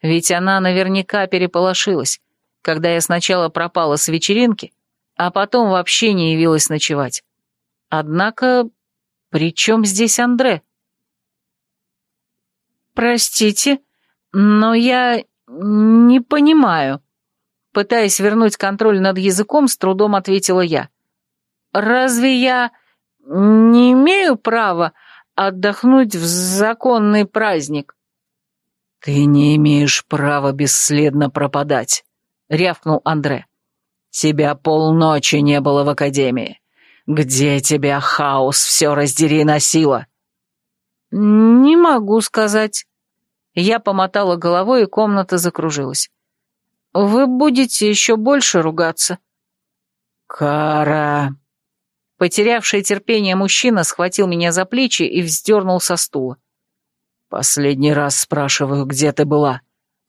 Ведь она наверняка переполошилась, когда я сначала пропала с вечеринки, а потом вообще не явилась ночевать. Однако, при чем здесь Андре? «Простите, но я не понимаю», пытаясь вернуть контроль над языком, с трудом ответила я. «Разве я не имею права отдохнуть в законный праздник». «Ты не имеешь права бесследно пропадать», — рявкнул Андре. «Тебя полночи не было в академии. Где тебя, хаос, все раздери носила?» «Не могу сказать». Я помотала головой, и комната закружилась. «Вы будете еще больше ругаться?» «Кара...» Потерявший терпение мужчина схватил меня за плечи и вздернул со стула. «Последний раз спрашиваю, где ты была.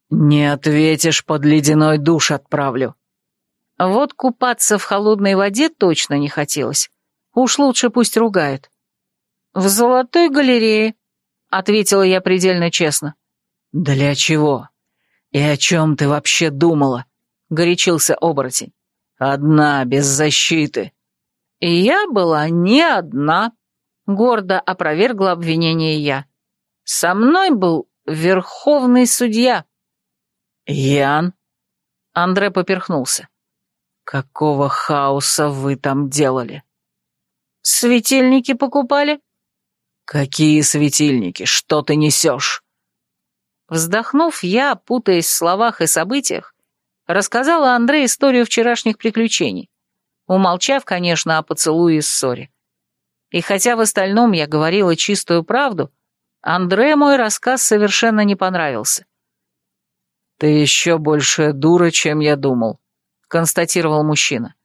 Не ответишь, под ледяной душ отправлю». Вот купаться в холодной воде точно не хотелось. Уж лучше пусть ругает. «В золотой галерее», — ответила я предельно честно. «Для чего? И о чем ты вообще думала?» — горячился оборотень. «Одна, без защиты». Я была не одна, гордо опровергла обвинение я. Со мной был верховный судья. Ян? Андре поперхнулся. Какого хаоса вы там делали? Светильники покупали? Какие светильники? Что ты несешь? Вздохнув, я, путаясь в словах и событиях, рассказала Андре историю вчерашних приключений умолчав, конечно, о поцелуе и ссоре. И хотя в остальном я говорила чистую правду, Андре мой рассказ совершенно не понравился. «Ты еще большая дура, чем я думал», — констатировал мужчина.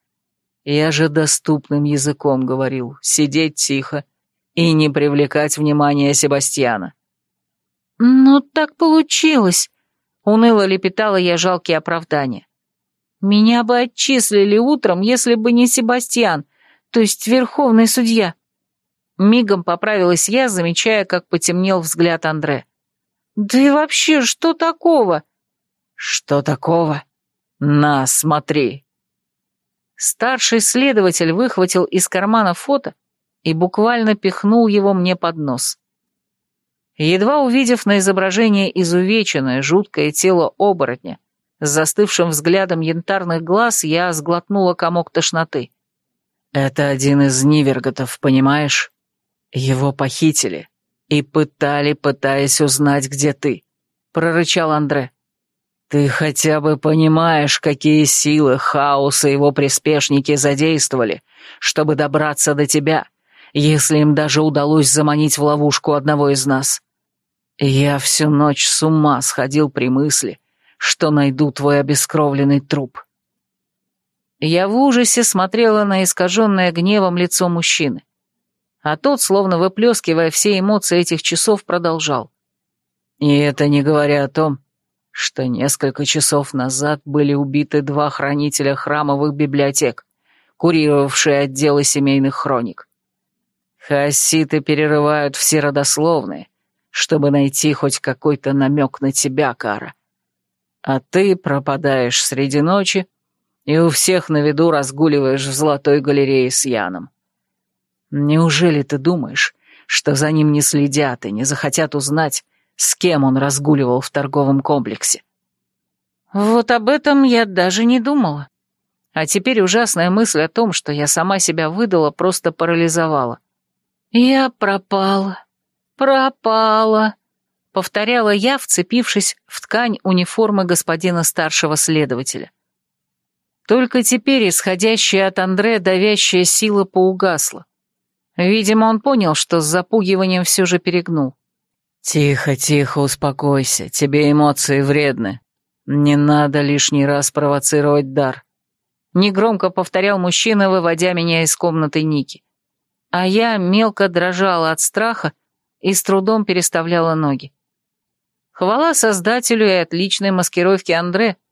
«Я же доступным языком говорил, сидеть тихо и не привлекать внимания Себастьяна». «Ну, так получилось», — уныло лепетала я жалкие оправдания. Меня бы отчислили утром, если бы не Себастьян, то есть верховный судья. Мигом поправилась я, замечая, как потемнел взгляд Андре. «Да и вообще, что такого?» «Что такого? На, смотри!» Старший следователь выхватил из кармана фото и буквально пихнул его мне под нос. Едва увидев на изображении изувеченное, жуткое тело оборотня, С застывшим взглядом янтарных глаз я сглотнула комок тошноты. «Это один из Ниверготов, понимаешь? Его похитили и пытали, пытаясь узнать, где ты», — прорычал Андре. «Ты хотя бы понимаешь, какие силы хаоса его приспешники задействовали, чтобы добраться до тебя, если им даже удалось заманить в ловушку одного из нас? Я всю ночь с ума сходил при мысли, что найду твой обескровленный труп». Я в ужасе смотрела на искаженное гневом лицо мужчины. А тот, словно выплескивая все эмоции этих часов, продолжал. И это не говоря о том, что несколько часов назад были убиты два хранителя храмовых библиотек, курировавшие отделы семейных хроник. Хаоситы перерывают все родословные, чтобы найти хоть какой-то намек на тебя, Кара. А ты пропадаешь среди ночи и у всех на виду разгуливаешь в золотой галерее с Яном. Неужели ты думаешь, что за ним не следят и не захотят узнать, с кем он разгуливал в торговом комплексе? Вот об этом я даже не думала. А теперь ужасная мысль о том, что я сама себя выдала, просто парализовала. «Я пропала, пропала», — повторяла я, вцепившись в ткань униформы господина старшего следователя. Только теперь исходящая от Андре давящая сила поугасла. Видимо, он понял, что с запугиванием все же перегнул. «Тихо, тихо, успокойся, тебе эмоции вредны. Не надо лишний раз провоцировать дар», — негромко повторял мужчина, выводя меня из комнаты Ники. А я мелко дрожала от страха и с трудом переставляла ноги. Хвала создателю и отличной маскировке Андре —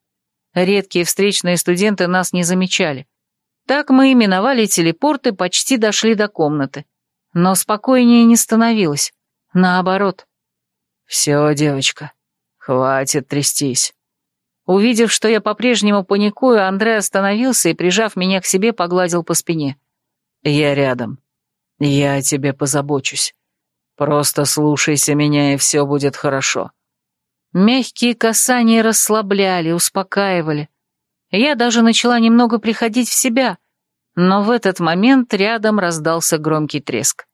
Редкие встречные студенты нас не замечали. Так мы именовали телепорт и почти дошли до комнаты. Но спокойнее не становилось. Наоборот. «Все, девочка, хватит трястись». Увидев, что я по-прежнему паникую, Андрей остановился и, прижав меня к себе, погладил по спине. «Я рядом. Я о тебе позабочусь. Просто слушайся меня, и все будет хорошо. Мягкие касания расслабляли, успокаивали. Я даже начала немного приходить в себя, но в этот момент рядом раздался громкий треск.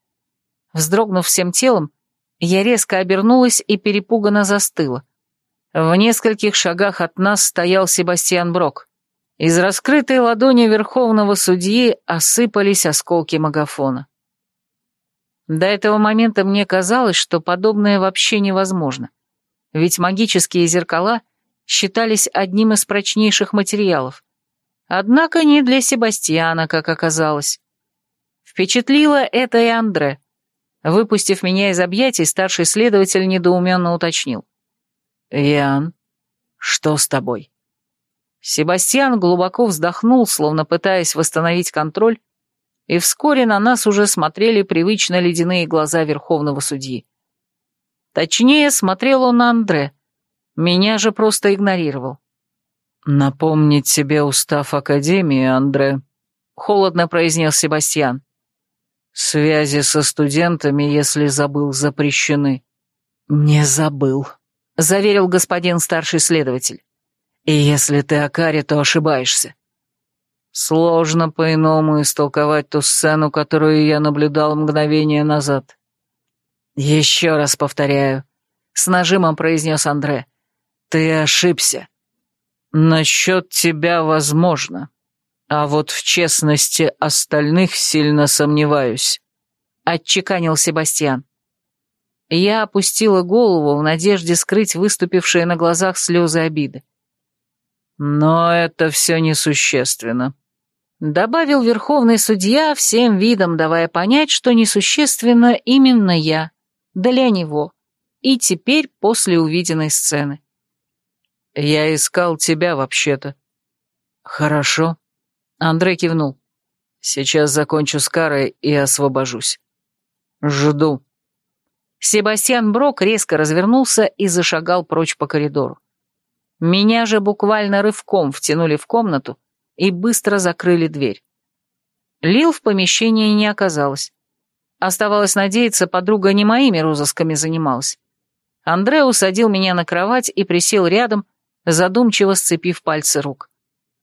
Вздрогнув всем телом, я резко обернулась и перепуганно застыла. В нескольких шагах от нас стоял Себастьян Брок. Из раскрытой ладони верховного судьи осыпались осколки магафона. До этого момента мне казалось, что подобное вообще невозможно ведь магические зеркала считались одним из прочнейших материалов. Однако не для Себастьяна, как оказалось. Впечатлило это и Андре. Выпустив меня из объятий, старший следователь недоуменно уточнил. «Ян, что с тобой?» Себастьян глубоко вздохнул, словно пытаясь восстановить контроль, и вскоре на нас уже смотрели привычно ледяные глаза верховного судьи. Точнее, смотрел он на Андре. Меня же просто игнорировал. «Напомнить себе устав Академии, Андре», — холодно произнес Себастьян. «Связи со студентами, если забыл, запрещены». «Не забыл», — заверил господин старший следователь. «И если ты Акари, то ошибаешься». Сложно по-иному истолковать ту сцену, которую я наблюдал мгновение назад. «Еще раз повторяю», — с нажимом произнес Андре. «Ты ошибся. Насчет тебя возможно, а вот в честности остальных сильно сомневаюсь», — отчеканил Себастьян. Я опустила голову в надежде скрыть выступившие на глазах слезы обиды. «Но это все несущественно», — добавил верховный судья, всем видом давая понять, что несущественно именно я для него, и теперь после увиденной сцены. «Я искал тебя вообще-то». «Хорошо», — Андрей кивнул. «Сейчас закончу с карой и освобожусь. Жду». Себастьян Брок резко развернулся и зашагал прочь по коридору. Меня же буквально рывком втянули в комнату и быстро закрыли дверь. Лил в помещении не оказалось. Оставалось надеяться, подруга не моими розысками занималась. Андре усадил меня на кровать и присел рядом, задумчиво сцепив пальцы рук.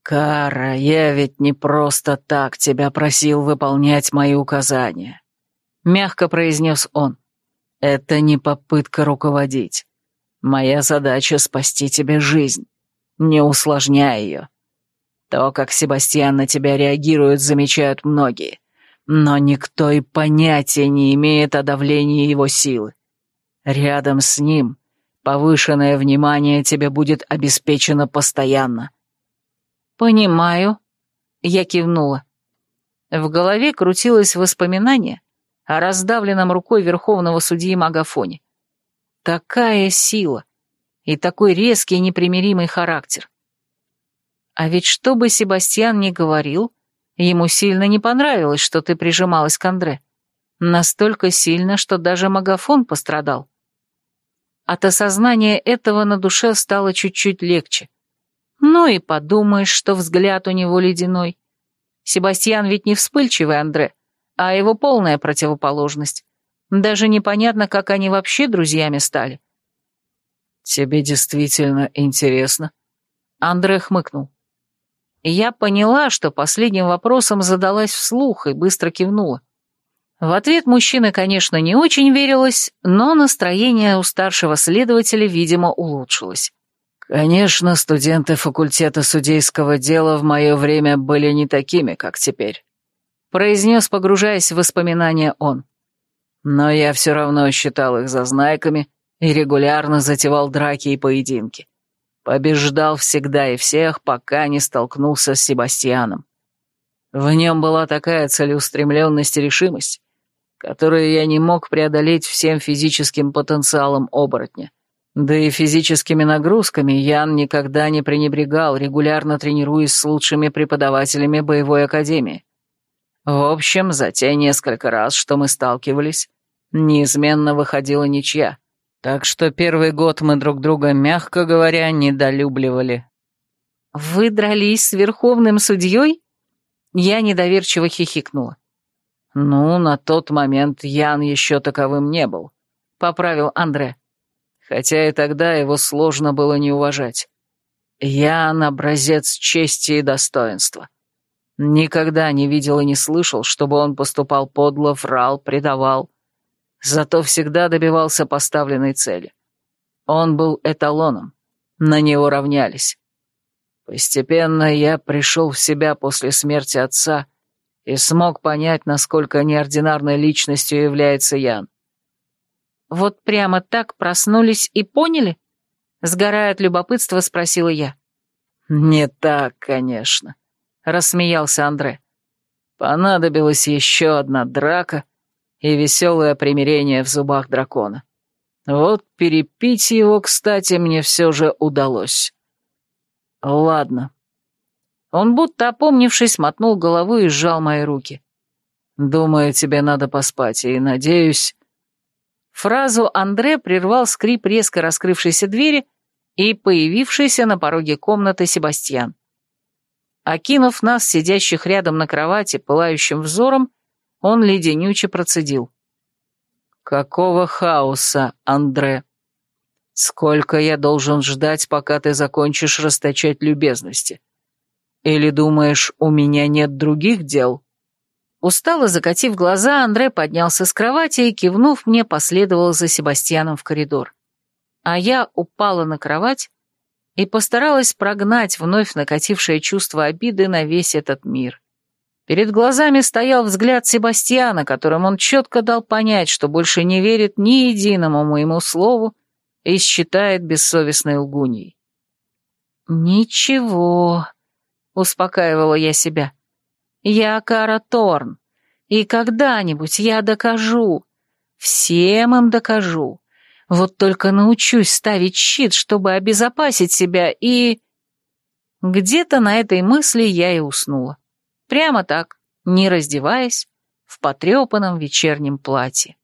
«Кара, я ведь не просто так тебя просил выполнять мои указания», — мягко произнес он. «Это не попытка руководить. Моя задача — спасти тебе жизнь, не усложняя ее. То, как Себастьян на тебя реагирует, замечают многие, но никто и понятия не имеет о давлении его силы. Рядом с ним повышенное внимание тебе будет обеспечено постоянно». «Понимаю», — я кивнула. В голове крутилось воспоминание о раздавленном рукой верховного судьи Магафоне. Такая сила и такой резкий непримиримый характер. А ведь что бы Себастьян ни говорил, ему сильно не понравилось, что ты прижималась к Андре. Настолько сильно, что даже Магафон пострадал. От осознания этого на душе стало чуть-чуть легче. Ну и подумаешь, что взгляд у него ледяной. Себастьян ведь не вспыльчивый Андре, а его полная противоположность. Даже непонятно, как они вообще друзьями стали. «Тебе действительно интересно?» Андре хмыкнул. Я поняла, что последним вопросом задалась вслух и быстро кивнула. В ответ мужчина, конечно, не очень верилось, но настроение у старшего следователя, видимо, улучшилось. Конечно, студенты факультета судейского дела в мое время были не такими, как теперь. Произнес, погружаясь в воспоминания он. Но я все равно считал их зазнайками и регулярно затевал драки и поединки. Побеждал всегда и всех, пока не столкнулся с Себастьяном. В нем была такая целеустремленность и решимость, которую я не мог преодолеть всем физическим потенциалом оборотня. Да и физическими нагрузками Ян никогда не пренебрегал, регулярно тренируясь с лучшими преподавателями боевой академии. В общем, за те несколько раз, что мы сталкивались, неизменно выходила ничья. Так что первый год мы друг друга, мягко говоря, недолюбливали. «Вы дрались с верховным судьей?» Я недоверчиво хихикнула. «Ну, на тот момент Ян еще таковым не был», — поправил Андре хотя и тогда его сложно было не уважать. Я образец чести и достоинства. Никогда не видел и не слышал, чтобы он поступал подло, врал, предавал. Зато всегда добивался поставленной цели. Он был эталоном, на него равнялись. Постепенно я пришел в себя после смерти отца и смог понять, насколько неординарной личностью является Ян. Вот прямо так проснулись и поняли? Сгорая от любопытства, спросила я. Не так, конечно, рассмеялся Андре. Понадобилась еще одна драка и веселое примирение в зубах дракона. Вот перепить его, кстати, мне все же удалось. Ладно. Он будто опомнившись, мотнул головой и сжал мои руки. Думаю, тебе надо поспать, и, надеюсь, Фразу Андре прервал скрип резко раскрывшейся двери и появившийся на пороге комнаты Себастьян. Окинув нас, сидящих рядом на кровати, пылающим взором, он леденюче процедил. «Какого хаоса, Андре? Сколько я должен ждать, пока ты закончишь расточать любезности? Или думаешь, у меня нет других дел?» Устало закатив глаза, Андре поднялся с кровати и, кивнув мне, последовал за Себастьяном в коридор. А я упала на кровать и постаралась прогнать вновь накатившее чувство обиды на весь этот мир. Перед глазами стоял взгляд Себастьяна, которым он четко дал понять, что больше не верит ни единому моему слову и считает бессовестной лгуньей. «Ничего», — успокаивала я себя, — я Кара Торн, и когда-нибудь я докажу, всем им докажу. Вот только научусь ставить щит, чтобы обезопасить себя, и... Где-то на этой мысли я и уснула. Прямо так, не раздеваясь, в потрепанном вечернем платье.